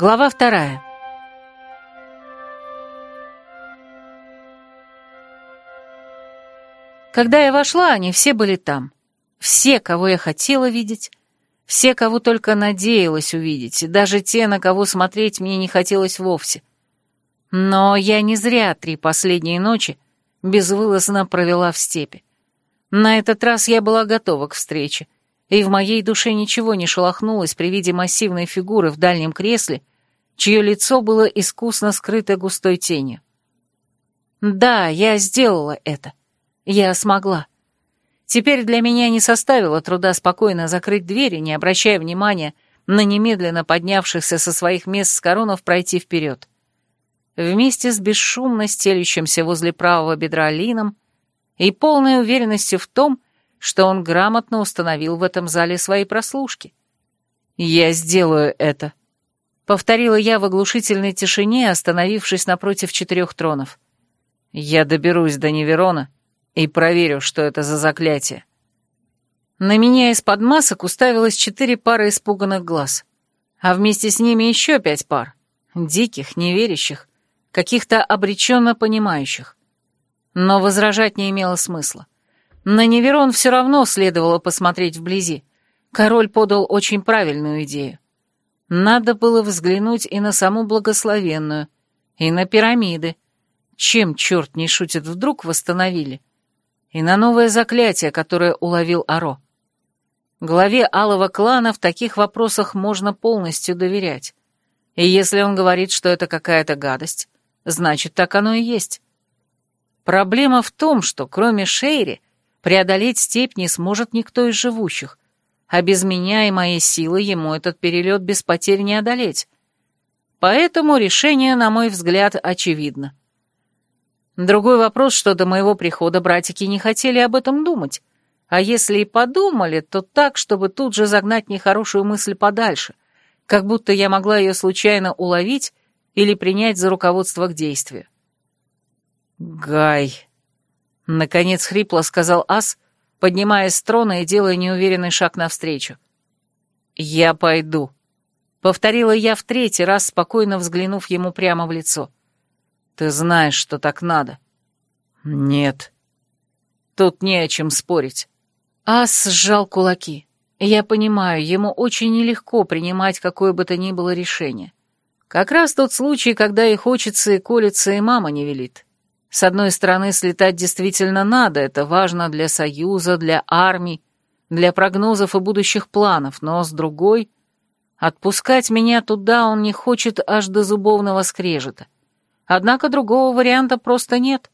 Глава вторая. Когда я вошла, они все были там. Все, кого я хотела видеть, все, кого только надеялась увидеть, и даже те, на кого смотреть мне не хотелось вовсе. Но я не зря три последние ночи безвылазно провела в степи. На этот раз я была готова к встрече, и в моей душе ничего не шелохнулось при виде массивной фигуры в дальнем кресле, чье лицо было искусно скрыто густой тенью. Да, я сделала это. Я смогла. Теперь для меня не составило труда спокойно закрыть двери, не обращая внимания на немедленно поднявшихся со своих мест с коронов пройти вперед. Вместе с бесшумно стелющимся возле правого бедра Лином и полной уверенностью в том, что он грамотно установил в этом зале свои прослушки. «Я сделаю это», — повторила я в оглушительной тишине, остановившись напротив четырех тронов. «Я доберусь до Неверона и проверю, что это за заклятие. На меня из-под масок уставилось четыре пары испуганных глаз, а вместе с ними еще пять пар, диких, неверящих, каких-то обреченно понимающих. Но возражать не имело смысла. На Неверон все равно следовало посмотреть вблизи. Король подал очень правильную идею. Надо было взглянуть и на саму благословенную, и на пирамиды. Чем черт не шутит, вдруг восстановили и на новое заклятие, которое уловил Аро. Главе алого клана в таких вопросах можно полностью доверять. И если он говорит, что это какая-то гадость, значит, так оно и есть. Проблема в том, что кроме Шейри преодолеть степь не сможет никто из живущих, а без меня и моей силы ему этот перелет без потерь не одолеть. Поэтому решение, на мой взгляд, очевидно. Другой вопрос, что до моего прихода братики не хотели об этом думать. А если и подумали, то так, чтобы тут же загнать нехорошую мысль подальше, как будто я могла ее случайно уловить или принять за руководство к действию. «Гай!» — наконец хрипло сказал Ас, поднимаясь с трона и делая неуверенный шаг навстречу. «Я пойду», — повторила я в третий раз, спокойно взглянув ему прямо в лицо. — ты знаешь, что так надо. Нет. Тут не о чем спорить. Ас сжал кулаки. Я понимаю, ему очень нелегко принимать какое бы то ни было решение. Как раз тот случай, когда и хочется, и колется, и мама не велит. С одной стороны, слетать действительно надо, это важно для союза, для армий, для прогнозов и будущих планов, но с другой... Отпускать меня туда он не хочет аж до зубовного скрежета. Однако другого варианта просто нет.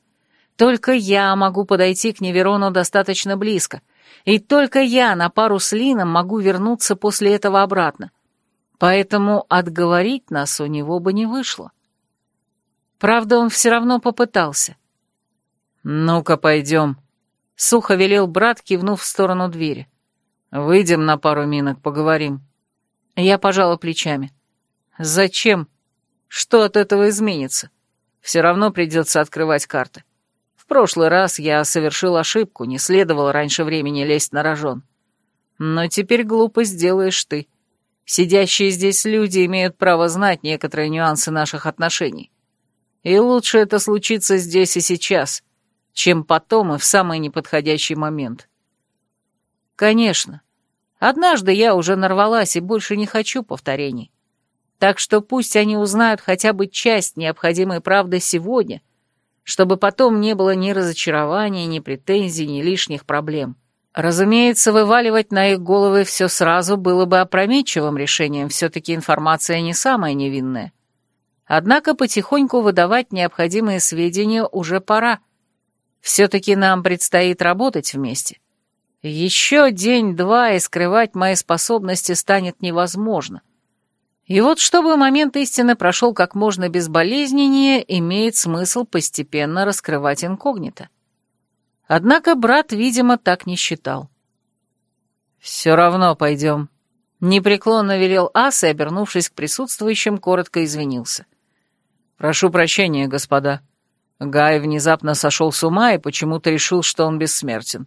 Только я могу подойти к Неверону достаточно близко, и только я на пару с Лином могу вернуться после этого обратно. Поэтому отговорить нас у него бы не вышло. Правда, он все равно попытался. «Ну-ка, пойдем», — сухо велел брат, кивнув в сторону двери. «Выйдем на пару минок, поговорим». Я пожала плечами. «Зачем? Что от этого изменится?» Все равно придется открывать карты. В прошлый раз я совершил ошибку, не следовало раньше времени лезть на рожон. Но теперь глупость делаешь ты. Сидящие здесь люди имеют право знать некоторые нюансы наших отношений. И лучше это случится здесь и сейчас, чем потом и в самый неподходящий момент. Конечно. Однажды я уже нарвалась и больше не хочу повторений. Так что пусть они узнают хотя бы часть необходимой правды сегодня, чтобы потом не было ни разочарования, ни претензий, ни лишних проблем. Разумеется, вываливать на их головы все сразу было бы опрометчивым решением, все-таки информация не самая невинная. Однако потихоньку выдавать необходимые сведения уже пора. Все-таки нам предстоит работать вместе. Еще день-два, и скрывать мои способности станет невозможно — и вот чтобы момент истины прошел как можно безболезненнее, имеет смысл постепенно раскрывать инкогнито. Однако брат, видимо, так не считал. «Все равно пойдем», — непреклонно велел Ас и, обернувшись к присутствующим, коротко извинился. «Прошу прощения, господа. Гай внезапно сошел с ума и почему-то решил, что он бессмертен.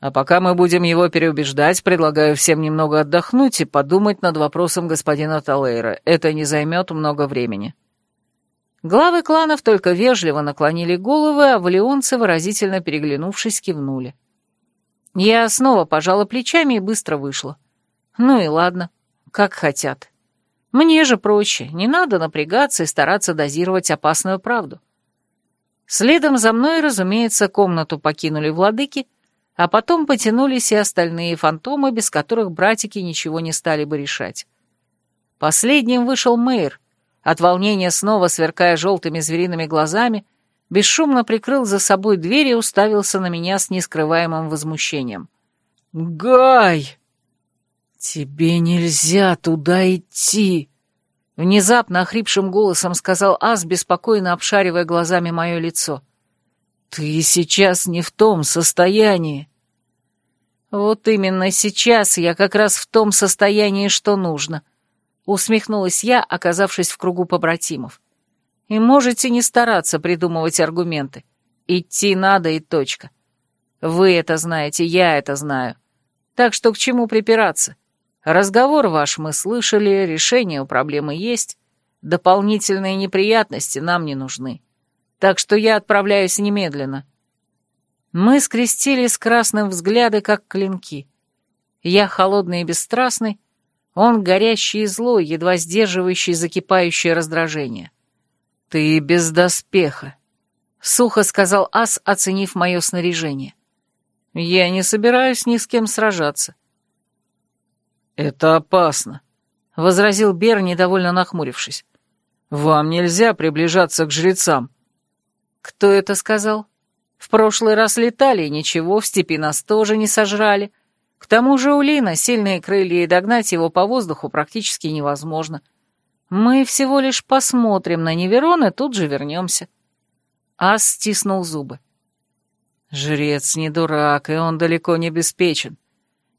А пока мы будем его переубеждать, предлагаю всем немного отдохнуть и подумать над вопросом господина Талейра. Это не займет много времени». Главы кланов только вежливо наклонили головы, а валионцы, выразительно переглянувшись, кивнули. Я снова пожала плечами и быстро вышла. Ну и ладно, как хотят. Мне же проще, не надо напрягаться и стараться дозировать опасную правду. Следом за мной, разумеется, комнату покинули владыки, а потом потянулись и остальные фантомы, без которых братики ничего не стали бы решать. Последним вышел Мэйр, от волнения снова сверкая желтыми звериными глазами, бесшумно прикрыл за собой дверь и уставился на меня с нескрываемым возмущением. «Гай! Тебе нельзя туда идти!» Внезапно охрипшим голосом сказал Ас, беспокойно обшаривая глазами мое лицо. «Ты сейчас не в том состоянии». «Вот именно сейчас я как раз в том состоянии, что нужно», — усмехнулась я, оказавшись в кругу побратимов. «И можете не стараться придумывать аргументы. Идти надо и точка. Вы это знаете, я это знаю. Так что к чему припираться? Разговор ваш мы слышали, решение у проблемы есть, дополнительные неприятности нам не нужны. Так что я отправляюсь немедленно». Мы скрестили с красным взгляды, как клинки. Я холодный и бесстрастный, он горящий и злой, едва сдерживающий закипающее раздражение. «Ты без доспеха», — сухо сказал Ас, оценив мое снаряжение. «Я не собираюсь ни с кем сражаться». «Это опасно», — возразил Бер, недовольно нахмурившись. «Вам нельзя приближаться к жрецам». «Кто это сказал? В прошлый раз летали, и ничего, в степи нас тоже не сожрали». К тому же у Лина сильные крылья, и догнать его по воздуху практически невозможно. Мы всего лишь посмотрим на Неверон и тут же вернемся. Ас стиснул зубы. Жрец не дурак, и он далеко не обеспечен.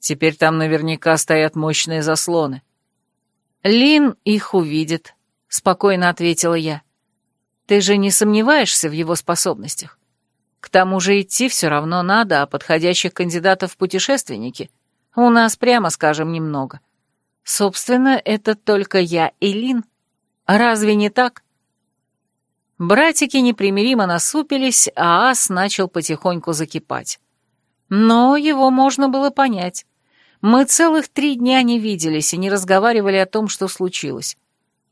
Теперь там наверняка стоят мощные заслоны. Лин их увидит, спокойно ответила я. Ты же не сомневаешься в его способностях? К тому же идти все равно надо, а подходящих кандидатов в путешественники у нас, прямо скажем, немного. Собственно, это только я и Лин. Разве не так? Братики непримиримо насупились, а ас начал потихоньку закипать. Но его можно было понять. Мы целых три дня не виделись и не разговаривали о том, что случилось.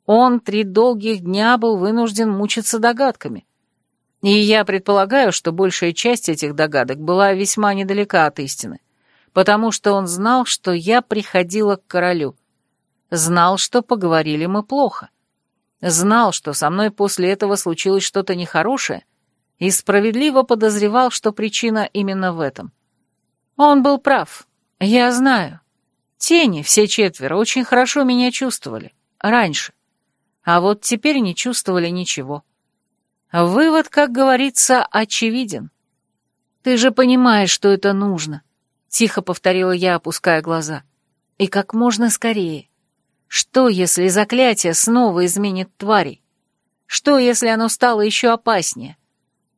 Он три долгих дня был вынужден мучиться догадками. И я предполагаю, что большая часть этих догадок была весьма недалека от истины, потому что он знал, что я приходила к королю. Знал, что поговорили мы плохо. Знал, что со мной после этого случилось что-то нехорошее, и справедливо подозревал, что причина именно в этом. Он был прав, я знаю. Тени, все четверо, очень хорошо меня чувствовали. Раньше. А вот теперь не чувствовали ничего. Вывод, как говорится, очевиден. Ты же понимаешь, что это нужно, тихо повторила я, опуская глаза. И как можно скорее. Что, если заклятие снова изменит тварей? Что, если оно стало еще опаснее?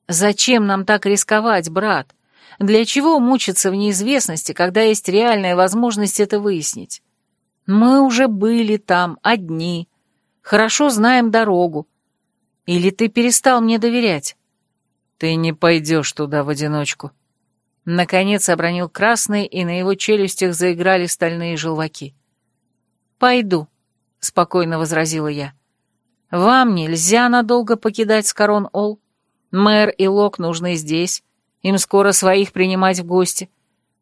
Зачем нам так рисковать, брат? Для чего мучиться в неизвестности, когда есть реальная возможность это выяснить? Мы уже были там, одни, хорошо знаем дорогу, или ты перестал мне доверять?» «Ты не пойдешь туда в одиночку». Наконец обронил красный, и на его челюстях заиграли стальные желваки. «Пойду», — спокойно возразила я. «Вам нельзя надолго покидать Скорон-Ол. Мэр и Лок нужны здесь. Им скоро своих принимать в гости.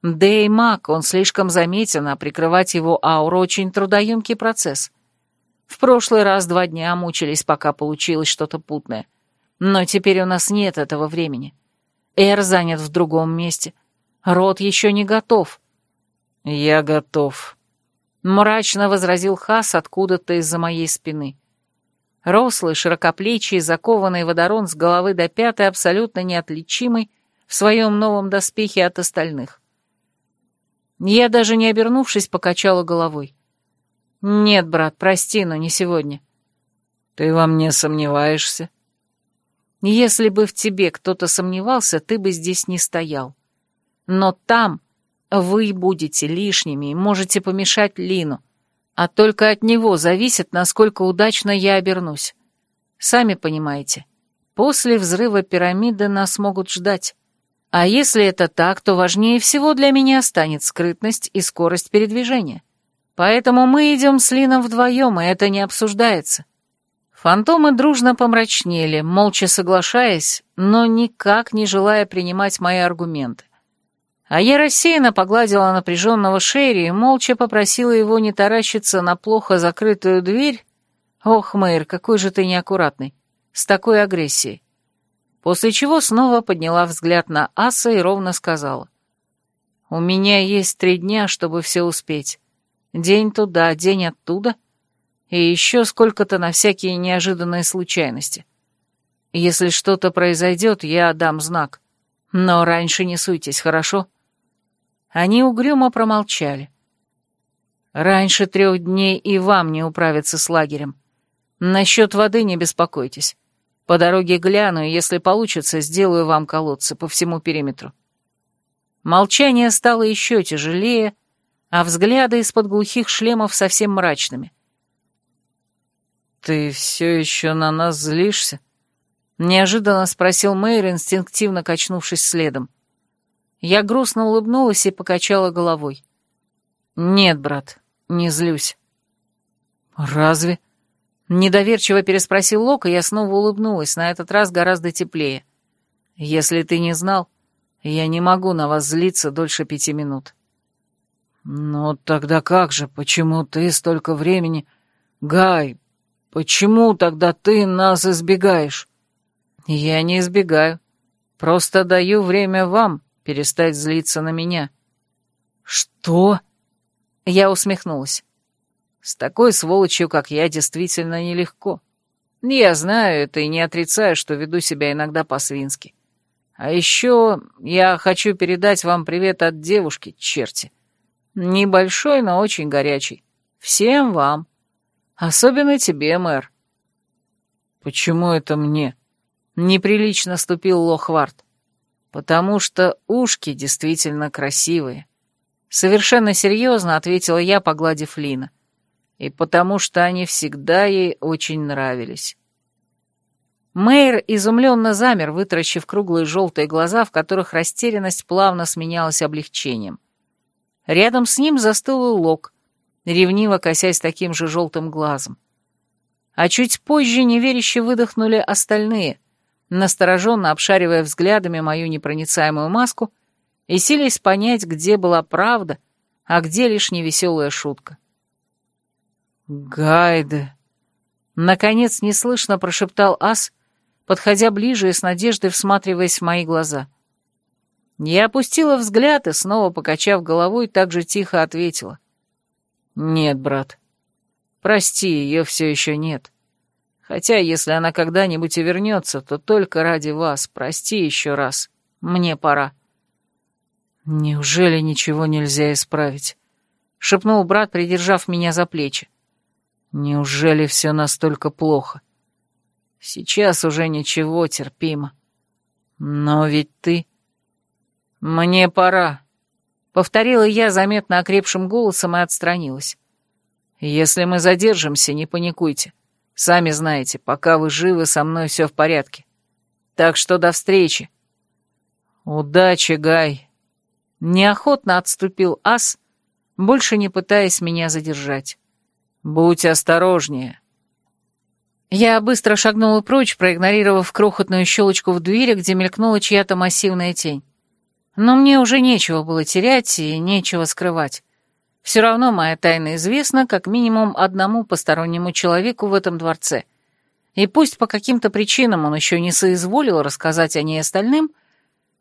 Да и маг, он слишком заметен, а прикрывать его ауру очень трудоемкий процесс. В прошлый раз два дня мучились, пока получилось что-то путное. Но теперь у нас нет этого времени. Эр занят в другом месте. Рот еще не готов. Я готов. Мрачно возразил Хас откуда-то из-за моей спины. Рослый, широкоплечий, закованный водорон с головы до пятой, абсолютно неотличимый в своем новом доспехе от остальных. Я даже не обернувшись, покачала головой. «Нет, брат, прости, но не сегодня». «Ты во мне сомневаешься?» «Если бы в тебе кто-то сомневался, ты бы здесь не стоял. Но там Вы будете лишними и можете помешать Лину, а только от него зависит, насколько удачно я обернусь. Сами понимаете, после взрыва пирамиды нас могут ждать. А если это так, то важнее всего для меня станет скрытность и скорость передвижения. Поэтому мы идем с Лином вдвоем, и это не обсуждается. Фантомы дружно помрачнели, молча соглашаясь, но никак не желая принимать мои аргументы. А я рассеянно погладила напряженного Шерри и молча попросила его не таращиться на плохо закрытую дверь. Ох, Мэйр, какой же ты неаккуратный. С такой агрессией. После чего снова подняла взгляд на Аса и ровно сказала. «У меня есть три дня, чтобы все успеть. День туда, день оттуда. И еще сколько-то на всякие неожиданные случайности. Если что-то произойдет, я дам знак. Но раньше не суйтесь, хорошо?» Они угрюмо промолчали. «Раньше трех дней и вам не управиться с лагерем. Насчет воды не беспокойтесь. По дороге гляну, и если получится, сделаю вам колодцы по всему периметру». Молчание стало еще тяжелее, а взгляды из-под глухих шлемов совсем мрачными. «Ты все еще на нас злишься?» — неожиданно спросил Мэйр, инстинктивно качнувшись следом. Я грустно улыбнулась и покачала головой. «Нет, брат, не злюсь». «Разве?» Недоверчиво переспросил Лок, и я снова улыбнулась, на этот раз гораздо теплее. «Если ты не знал, я не могу на вас злиться дольше пяти минут». «Ну тогда как же, почему ты столько времени... Гай, почему тогда ты нас избегаешь?» «Я не избегаю. Просто даю время вам, перестать злиться на меня». «Что?» Я усмехнулась. «С такой сволочью, как я, действительно нелегко. Я знаю это и не отрицаю, что веду себя иногда по-свински. А еще я хочу передать вам привет от девушки, черти. Небольшой, но очень горячий. Всем вам. Особенно тебе, мэр». «Почему это мне?» Неприлично ступил Лохвард. «Потому что ушки действительно красивые». Совершенно серьезно ответила я, погладив Лина. И потому что они всегда ей очень нравились. Мэйр изумленно замер, вытаращив круглые желтые глаза, в которых растерянность плавно сменялась облегчением. Рядом с ним застыл Лок, ревниво косясь таким же желтым глазом. А чуть позже неверяще выдохнули остальные, настороженно обшаривая взглядами мою непроницаемую маску и силясь понять, где была правда, а где лишь невеселая шутка. «Гайде!» Наконец неслышно прошептал Ас, подходя ближе и с надеждой всматриваясь в мои глаза. Я опустила взгляд и, снова покачав головой, так же тихо ответила. «Нет, брат. Прости, ее все еще нет. Хотя, если она когда-нибудь и вернется, то только ради вас. Прости еще раз. Мне пора». «Неужели ничего нельзя исправить?» — шепнул брат, придержав меня за плечи. «Неужели все настолько плохо?» «Сейчас уже ничего, терпимо. Но ведь ты...» «Мне пора», — повторила я заметно окрепшим голосом и отстранилась. «Если мы задержимся, не паникуйте. Сами знаете, пока вы живы, со мной все в порядке. Так что до встречи. Удачи, Гай. Неохотно отступил ас, больше не пытаясь меня задержать. Будь осторожнее. Я быстро шагнула прочь, проигнорировав крохотную щелочку в двери, где мелькнула чья-то массивная тень. Но мне уже нечего было терять и нечего скрывать. Все равно моя тайна известна как минимум одному постороннему человеку в этом дворце. И пусть по каким-то причинам он еще не соизволил рассказать о ней остальным,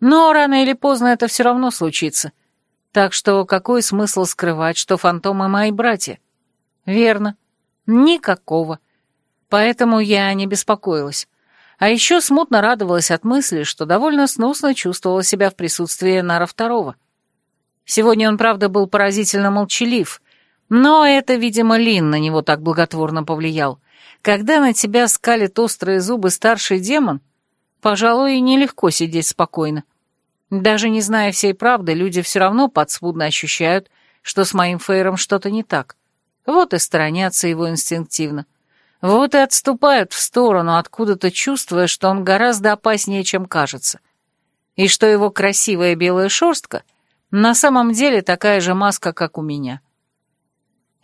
но рано или поздно это все равно случится. Так что какой смысл скрывать, что фантомы мои братья? Верно. Никакого. Поэтому я не беспокоилась. А еще смутно радовалась от мысли, что довольно сносно чувствовала себя в присутствии Нара Второго. Сегодня он, правда, был поразительно молчалив, но это, видимо, Лин на него так благотворно повлиял. Когда на тебя скалит острые зубы старший демон, пожалуй, нелегко сидеть спокойно. Даже не зная всей правды, люди все равно подспудно ощущают, что с моим Фейром что-то не так. Вот и сторонятся его инстинктивно. Вот и отступают в сторону, откуда-то чувствуя, что он гораздо опаснее, чем кажется. И что его красивая белая шерстка на самом деле такая же маска, как у меня.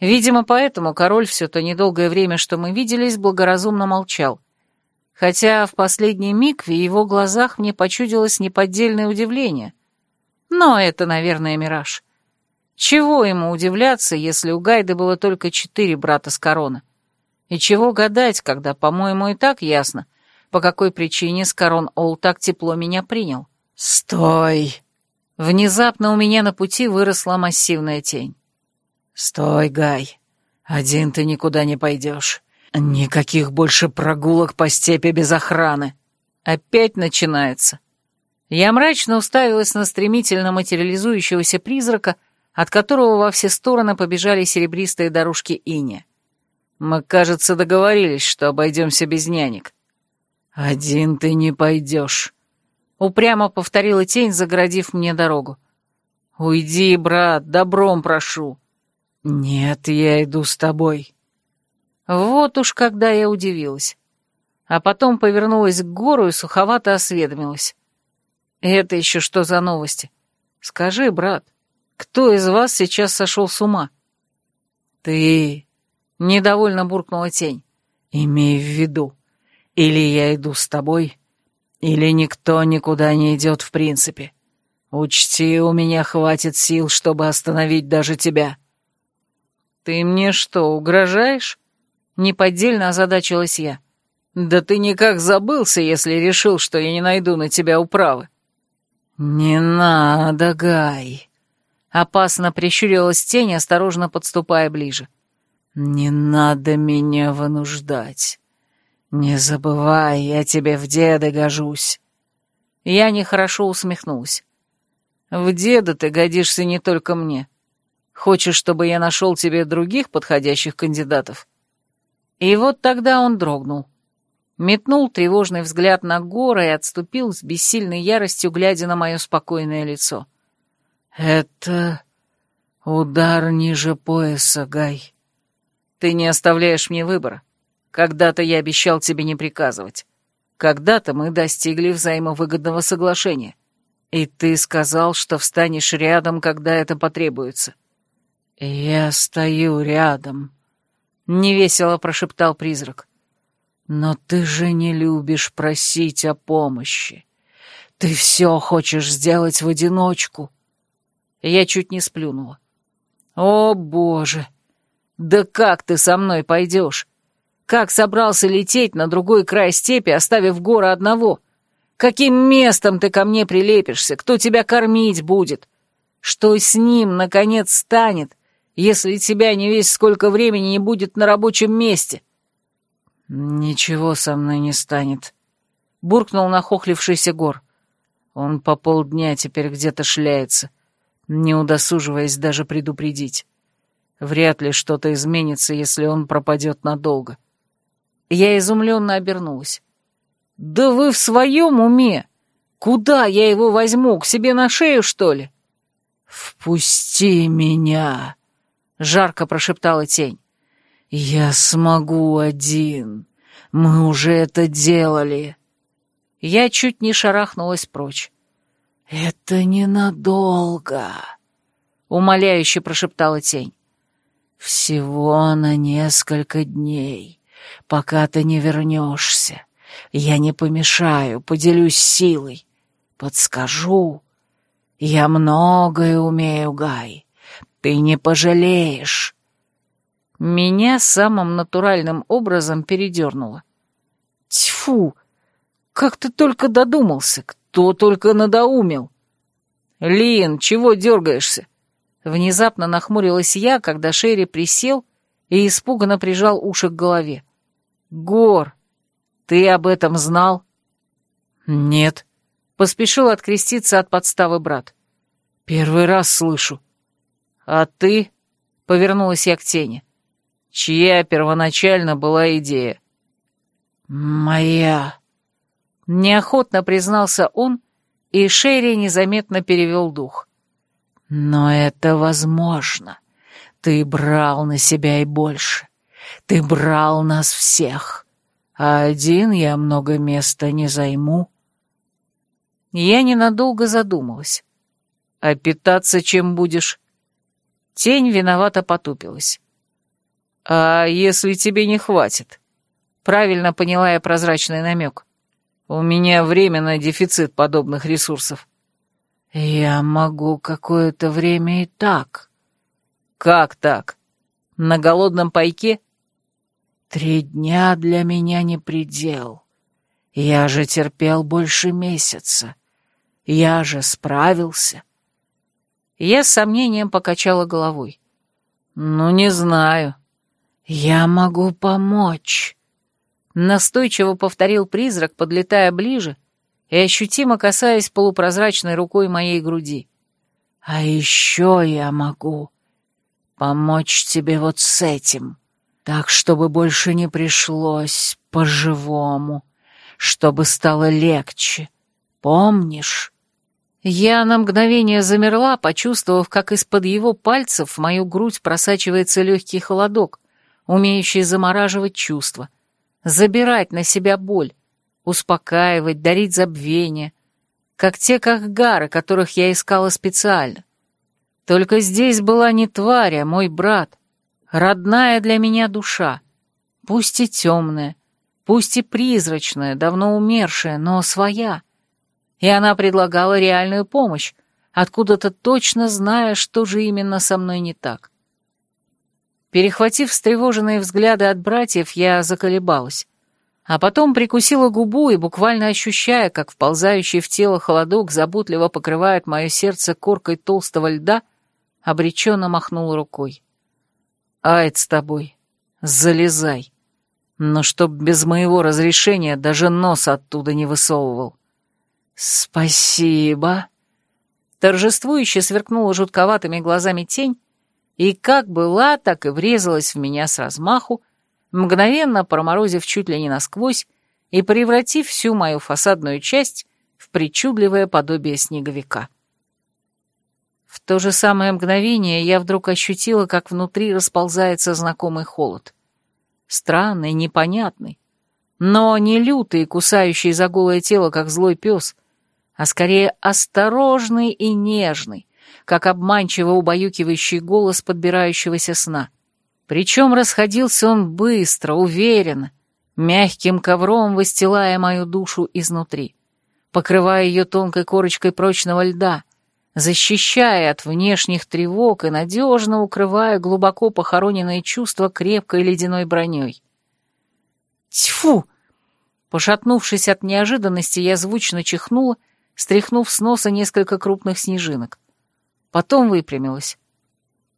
Видимо, поэтому король все то недолгое время, что мы виделись, благоразумно молчал. Хотя в последний миг в его глазах мне почудилось неподдельное удивление. Но это, наверное, мираж. Чего ему удивляться, если у Гайды было только четыре брата с короны? И чего гадать, когда, по-моему, и так ясно, по какой причине Скорон Ол так тепло меня принял. «Стой!» Внезапно у меня на пути выросла массивная тень. «Стой, Гай. Один ты никуда не пойдешь. Никаких больше прогулок по степи без охраны». Опять начинается. Я мрачно уставилась на стремительно материализующегося призрака, от которого во все стороны побежали серебристые дорожки иния. Мы, кажется, договорились, что обойдемся без нянек. Один ты не пойдешь. Упрямо повторила тень, загородив мне дорогу. Уйди, брат, добром прошу. Нет, я иду с тобой. Вот уж когда я удивилась. А потом повернулась к гору и суховато осведомилась. Это еще что за новости? Скажи, брат, кто из вас сейчас сошел с ума? Ты, Недовольно буркнула тень. «Имей в виду, или я иду с тобой, или никто никуда не идет в принципе. Учти, у меня хватит сил, чтобы остановить даже тебя». «Ты мне что, угрожаешь?» Неподдельно озадачилась я. «Да ты никак забылся, если решил, что я не найду на тебя управы». «Не надо, Гай!» Опасно прищурилась тень, осторожно подступая ближе. «Не надо меня вынуждать. Не забывай, я тебе в деда гожусь». Я нехорошо усмехнулась. «В деда ты годишься не только мне. Хочешь, чтобы я нашел тебе других подходящих кандидатов?» И вот тогда он дрогнул. Метнул тревожный взгляд на горы и отступил с бессильной яростью, глядя на мое спокойное лицо. «Это удар ниже пояса, Гай. Ты не оставляешь мне выбора. Когда-то я обещал тебе не приказывать. Когда-то мы достигли взаимовыгодного соглашения. И ты сказал, что встанешь рядом, когда это потребуется. Я стою рядом, — невесело прошептал призрак. Но ты же не любишь просить о помощи. Ты все хочешь сделать в одиночку. Я чуть не сплюнула. О, боже! «Да как ты со мной пойдешь? Как собрался лететь на другой край степи, оставив горы одного? Каким местом ты ко мне прилепишься? Кто тебя кормить будет? Что с ним, наконец, станет, если тебя не весь сколько времени не будет на рабочем месте?» «Ничего со мной не станет», — буркнул нахохлившийся гор. «Он по полдня теперь где-то шляется, не удосуживаясь даже предупредить». Вряд ли что-то изменится, если он пропадет надолго. Я изумленно обернулась. «Да вы в своем уме? Куда я его возьму? К себе на шею, что ли?» «Впусти меня!» — жарко прошептала тень. «Я смогу один. Мы уже это делали». Я чуть не шарахнулась прочь. «Это ненадолго», — умоляюще прошептала тень. «Всего на несколько дней, пока ты не вернешься. Я не помешаю, поделюсь силой. Подскажу. Я многое умею, Гай. Ты не пожалеешь». Меня самым натуральным образом передернуло. «Тьфу! Как ты только додумался! Кто только надоумил!» «Лин, чего дергаешься? Внезапно нахмурилась я, когда Шерри присел и испуганно прижал уши к голове. «Гор, ты об этом знал?» «Нет», — поспешил откреститься от подставы брат. «Первый раз слышу». «А ты?» — повернулась я к тени. «Чья первоначально была идея?» «Моя», — неохотно признался он и Шерри незаметно перевел дух. «Но это возможно. Ты брал на себя и больше. Ты брал нас всех. А один я много места не займу». Я ненадолго задумалась. «А питаться чем будешь?» Тень виновато потупилась. «А если тебе не хватит?» Правильно поняла я прозрачный намек. «У меня временно дефицит подобных ресурсов». «Я могу какое-то время и так». «Как так? На голодном пайке?» «Три дня для меня не предел. Я же терпел больше месяца. Я же справился». Я с сомнением покачала головой. «Ну, не знаю». «Я могу помочь», — настойчиво повторил призрак, подлетая ближе и ощутимо касаясь полупрозрачной рукой моей груди. «А еще я могу помочь тебе вот с этим, так, чтобы больше не пришлось по-живому, чтобы стало легче. Помнишь?» Я на мгновение замерла, почувствовав, как из-под его пальцев в мою грудь просачивается легкий холодок, умеющий замораживать чувства, забирать на себя боль, успокаивать, дарить забвение, как те кахгары, которых я искала специально. Только здесь была не тварь, а мой брат, родная для меня душа, пусть и темная, пусть и призрачная, давно умершая, но своя — и она предлагала реальную помощь, откуда-то точно зная, что же именно со мной не так. Перехватив встревоженные взгляды от братьев, я заколебалась, а потом прикусила губу и, буквально ощущая, как вползающий в тело холодок заботливо покрывает мое сердце коркой толстого льда, обреченно махнула рукой. «Айд с тобой, залезай, но чтоб без моего разрешения даже нос оттуда не высовывал». «Спасибо!» Торжествующе сверкнула жутковатыми глазами тень, и как была, так и врезалась в меня с размаху, мгновенно проморозив чуть ли не насквозь и превратив всю мою фасадную часть в причудливое подобие снеговика. В то же самое мгновение я вдруг ощутила, как внутри расползается знакомый холод. Странный, непонятный, но не лютый, кусающий за голое тело, как злой пес — а скорее осторожный и нежный, как обманчиво убаюкивающий голос подбирающегося сна. Причем расходился он быстро, уверенно, мягким ковром выстилая мою душу изнутри, покрывая ее тонкой корочкой прочного льда, защищая от внешних тревог и надежно укрывая глубоко похороненные чувства крепкой ледяной броней. Тьфу! Пошатнувшись от неожиданности, я звучно чихнула стряхнув с носа несколько крупных снежинок. Потом выпрямилась.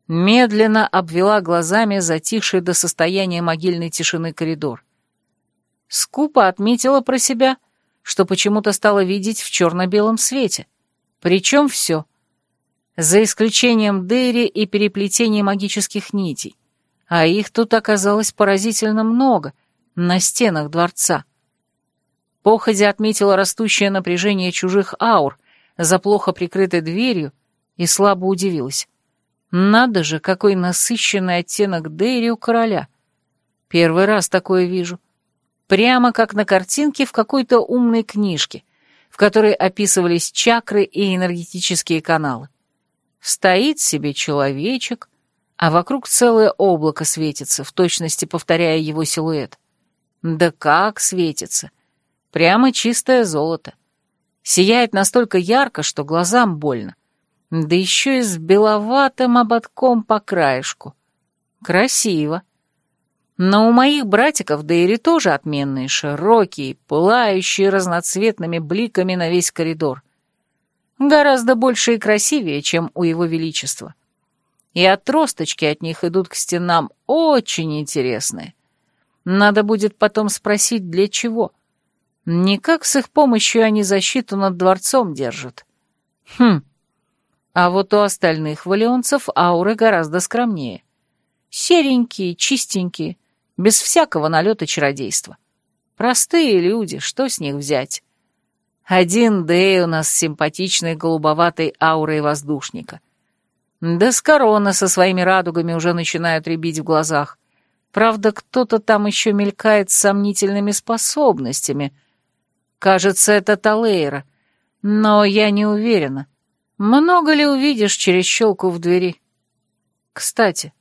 Медленно обвела глазами затихший до состояния могильной тишины коридор. Скупо отметила про себя, что почему-то стала видеть в черно-белом свете. Причем все. За исключением Дейри и переплетения магических нитей. А их тут оказалось поразительно много на стенах дворца. Походя отметила растущее напряжение чужих аур за плохо прикрытой дверью и слабо удивилась. Надо же, какой насыщенный оттенок Дейри у короля. Первый раз такое вижу. Прямо как на картинке в какой-то умной книжке, в которой описывались чакры и энергетические каналы. Стоит себе человечек, а вокруг целое облако светится, в точности повторяя его силуэт. Да как светится! Прямо чистое золото. Сияет настолько ярко, что глазам больно. Да еще и с беловатым ободком по краешку. Красиво. Но у моих братиков Дейри тоже отменные, широкие, пылающие разноцветными бликами на весь коридор. Гораздо больше и красивее, чем у его величества. И отросточки от них идут к стенам очень интересные. Надо будет потом спросить, для чего. Никак с их помощью они защиту над дворцом держат. Хм. А вот у остальных валионцев ауры гораздо скромнее. Серенькие, чистенькие, без всякого налета чародейства. Простые люди, что с них взять? Один Дэй у нас с симпатичной голубоватой аурой воздушника. Да с корона со своими радугами уже начинают рябить в глазах. Правда, кто-то там еще мелькает с сомнительными способностями. Кажется, это Талейра. Но я не уверена. Много ли увидишь через щелку в двери? Кстати,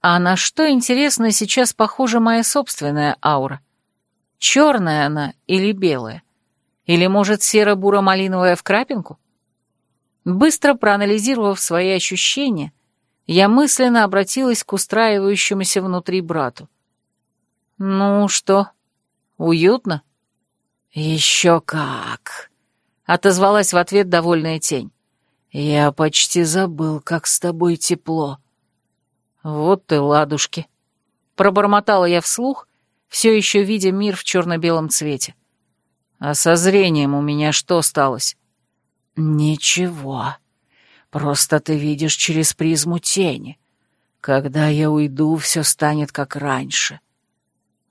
а на что, интересно, сейчас похожа моя собственная аура? Черная она или белая? Или, может, серо-буро-малиновая в крапинку? Быстро проанализировав свои ощущения, я мысленно обратилась к устраивающемуся внутри брату. «Ну что, уютно?» «Еще как!» — отозвалась в ответ довольная тень. «Я почти забыл, как с тобой тепло». «Вот ты, ладушки!» — пробормотала я вслух, все еще видя мир в черно-белом цвете. «А со зрением у меня что осталось?» «Ничего. Просто ты видишь через призму тени. Когда я уйду, все станет как раньше».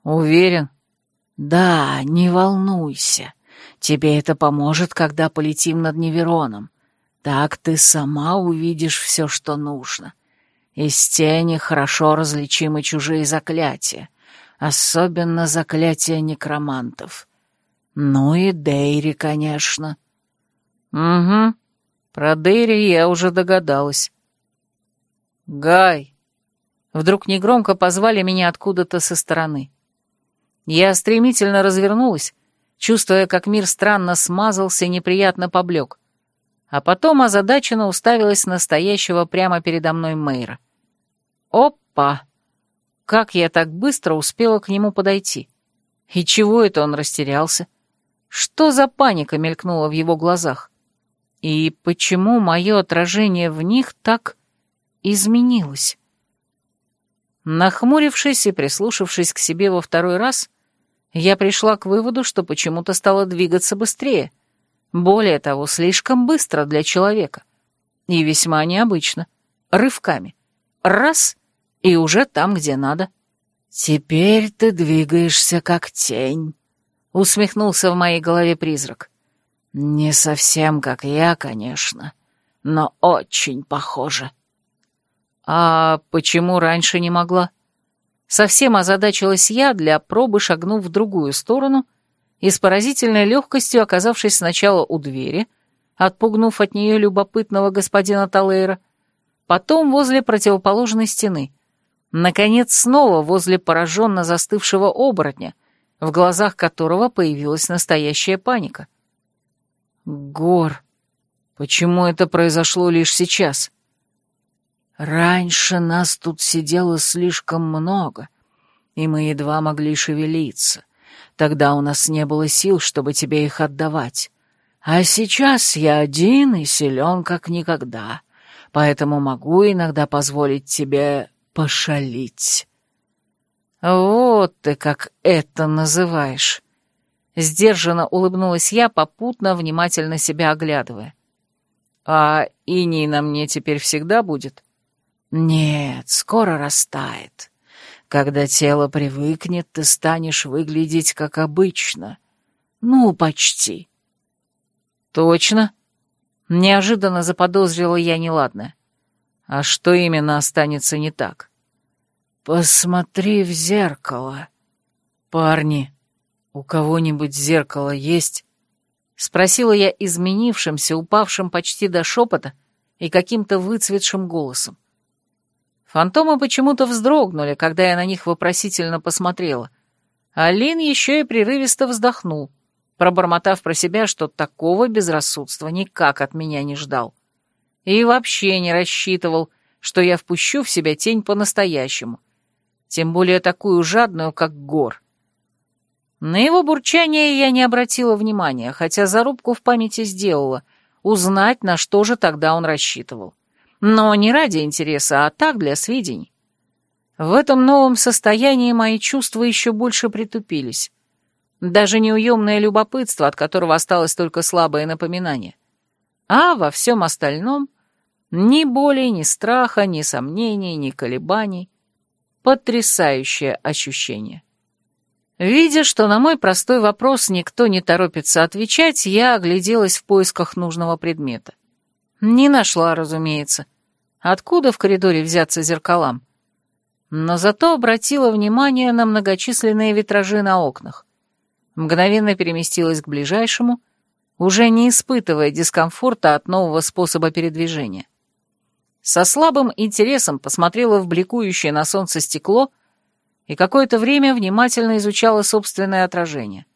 «Уверен?» «Да, не волнуйся. Тебе это поможет, когда полетим над Невероном. Так ты сама увидишь все, что нужно. Из тени хорошо различимы чужие заклятия, особенно заклятия некромантов. Ну и Дейри, конечно. Угу, про Дейри я уже догадалась. Гай! Вдруг негромко позвали меня откуда-то со стороны. Я стремительно развернулась, чувствуя, как мир странно смазался и неприятно поблек а потом озадаченно уставилась на стоящего прямо передо мной Мэйра. Опа! Как я так быстро успела к нему подойти? И чего это он растерялся? Что за паника мелькнула в его глазах? И почему мое отражение в них так изменилось? Нахмурившись и прислушавшись к себе во второй раз, я пришла к выводу, что почему-то стала двигаться быстрее — более того, слишком быстро для человека. И весьма необычно. Рывками. Раз — и уже там, где надо. «Теперь ты двигаешься как тень», — усмехнулся в моей голове призрак. «Не совсем как я, конечно, но очень похоже». «А почему раньше не могла?» Совсем озадачилась я, для пробы шагнув в другую сторону и с поразительной легкостью оказавшись сначала у двери, отпугнув от нее любопытного господина Талейра, потом возле противоположной стены, наконец снова возле пораженно застывшего оборотня, в глазах которого появилась настоящая паника. «Гор, почему это произошло лишь сейчас?» «Раньше нас тут сидело слишком много, и мы едва могли шевелиться. Тогда у нас не было сил, чтобы тебе их отдавать. А сейчас я один и силен как никогда, поэтому могу иногда позволить тебе пошалить». «Вот ты как это называешь!» Сдержанно улыбнулась я, попутно внимательно себя оглядывая. «А иней на мне теперь всегда будет?» «Нет, скоро растает. Когда тело привыкнет, ты станешь выглядеть как обычно. Ну, почти. Точно? Неожиданно заподозрила я неладное. А что именно останется не так? Посмотри в зеркало. Парни, у кого-нибудь зеркало есть? Спросила я изменившимся, упавшим почти до шепота и каким-то выцветшим голосом. Фантомы почему-то вздрогнули, когда я на них вопросительно посмотрела. А Лин еще и прерывисто вздохнул, пробормотав про себя, что такого безрассудства никак от меня не ждал. И вообще не рассчитывал, что я впущу в себя тень по-настоящему, тем более такую жадную, как гор. На его бурчание я не обратила внимания, хотя зарубку в памяти сделала, узнать, на что же тогда он рассчитывал. Но не ради интереса, а так для сведений. В этом новом состоянии мои чувства еще больше притупились. Даже неуемное любопытство, от которого осталось только слабое напоминание. А во всем остальном ни боли, ни страха, ни сомнений, ни колебаний. Потрясающее ощущение. Видя, что на мой простой вопрос никто не торопится отвечать, я огляделась в поисках нужного предмета. Не нашла, разумеется. Откуда в коридоре взяться зеркалам? Но зато обратила внимание на многочисленные витражи на окнах. Мгновенно переместилась к ближайшему, уже не испытывая дискомфорта от нового способа передвижения. Со слабым интересом посмотрела в бликующее на солнце стекло — и какое-то время внимательно изучала собственное отражение.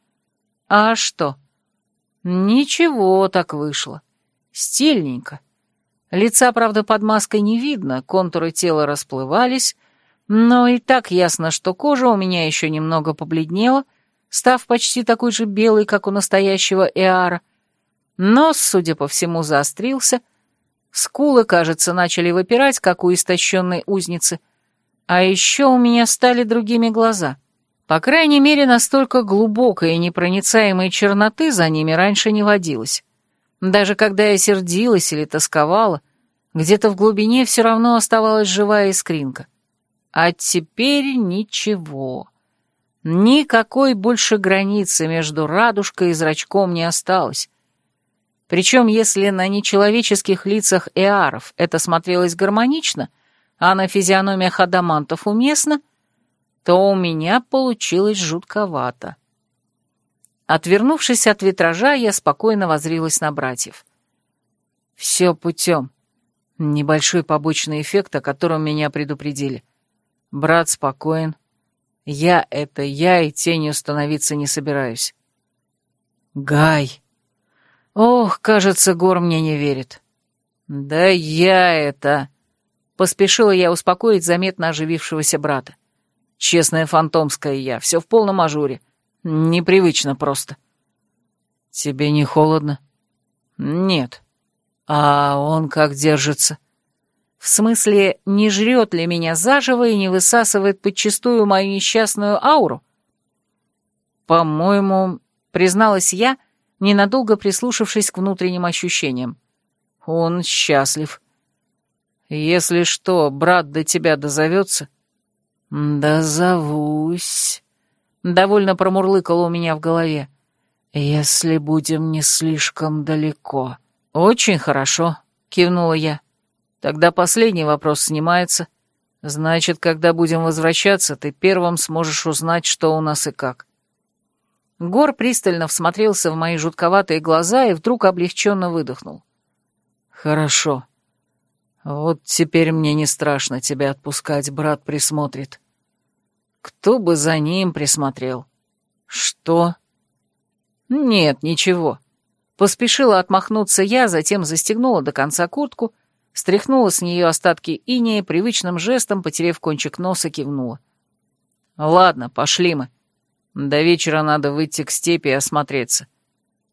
А что? Ничего так вышло. Стильненько. Лица, правда, под маской не видно, контуры тела расплывались, но и так ясно, что кожа у меня еще немного побледнела, став почти такой же белой, как у настоящего Эара. Нос, судя по всему, заострился, скулы, кажется, начали выпирать, как у истощенной узницы, а еще у меня стали другими глаза. По крайней мере, настолько глубокой и непроницаемой черноты за ними раньше не водилось. Даже когда я сердилась или тосковала, где-то в глубине все равно оставалась живая искринка. А теперь ничего. Никакой больше границы между радужкой и зрачком не осталось. Причем, если на нечеловеческих лицах эаров это смотрелось гармонично, а на физиономиях адамантов уместно, то у меня получилось жутковато. Отвернувшись от витража, я спокойно возрилась на братьев. Все путем. Небольшой побочный эффект, о котором меня предупредили. Брат спокоен. Я — это я, и тенью становиться не собираюсь. Гай. Ох, кажется, Гор мне не верит. Да я это... Поспешила я успокоить заметно оживившегося брата. Честная фантомская я, все в полном ажуре. Непривычно просто. Тебе не холодно? Нет. А он как держится? В смысле, не жрет ли меня заживо и не высасывает подчистую мою несчастную ауру? По-моему, призналась я, ненадолго прислушавшись к внутренним ощущениям. Он счастлив. Если что, брат до тебя дозовется?» «Дозовусь», — довольно промурлыкало у меня в голове. «Если будем не слишком далеко». «Очень хорошо», — кивнула я. «Тогда последний вопрос снимается. Значит, когда будем возвращаться, ты первым сможешь узнать, что у нас и как». Гор пристально всмотрелся в мои жутковатые глаза и вдруг облегченно выдохнул. «Хорошо. Вот теперь мне не страшно тебя отпускать, брат присмотрит. Кто бы за ним присмотрел? Что? Нет, ничего. Поспешила отмахнуться я, затем застегнула до конца куртку, стряхнула с нее остатки инея, привычным жестом, потерев кончик носа, кивнула. Ладно, пошли мы. До вечера надо выйти к степи и осмотреться.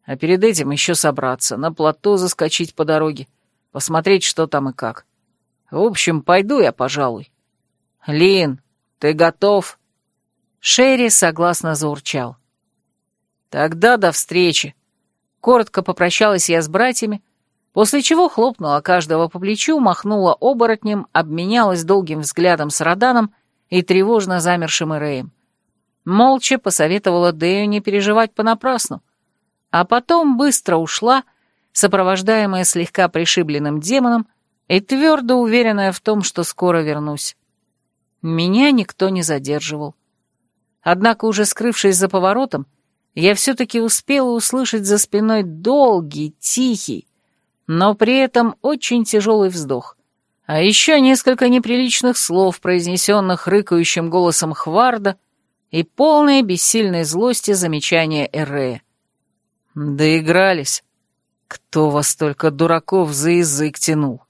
А перед этим еще собраться, на плато заскочить по дороге посмотреть, что там и как. В общем, пойду я, пожалуй. Лин, ты готов?» Шерри согласно заурчал. «Тогда до встречи». Коротко попрощалась я с братьями, после чего хлопнула каждого по плечу, махнула оборотнем, обменялась долгим взглядом с Роданом и тревожно замершим Иреем. Молча посоветовала Дэю не переживать понапрасну, а потом быстро ушла, — сопровождаемая слегка пришибленным демоном и твердо уверенная в том, что скоро вернусь. Меня никто не задерживал. Однако, уже скрывшись за поворотом, я все-таки успела услышать за спиной долгий, тихий, но при этом очень тяжелый вздох. А еще несколько неприличных слов, произнесенных рыкающим голосом Хварда, и полное бессильной злости замечания Эрея. Доигрались. Кто вас только дураков за язык тянул?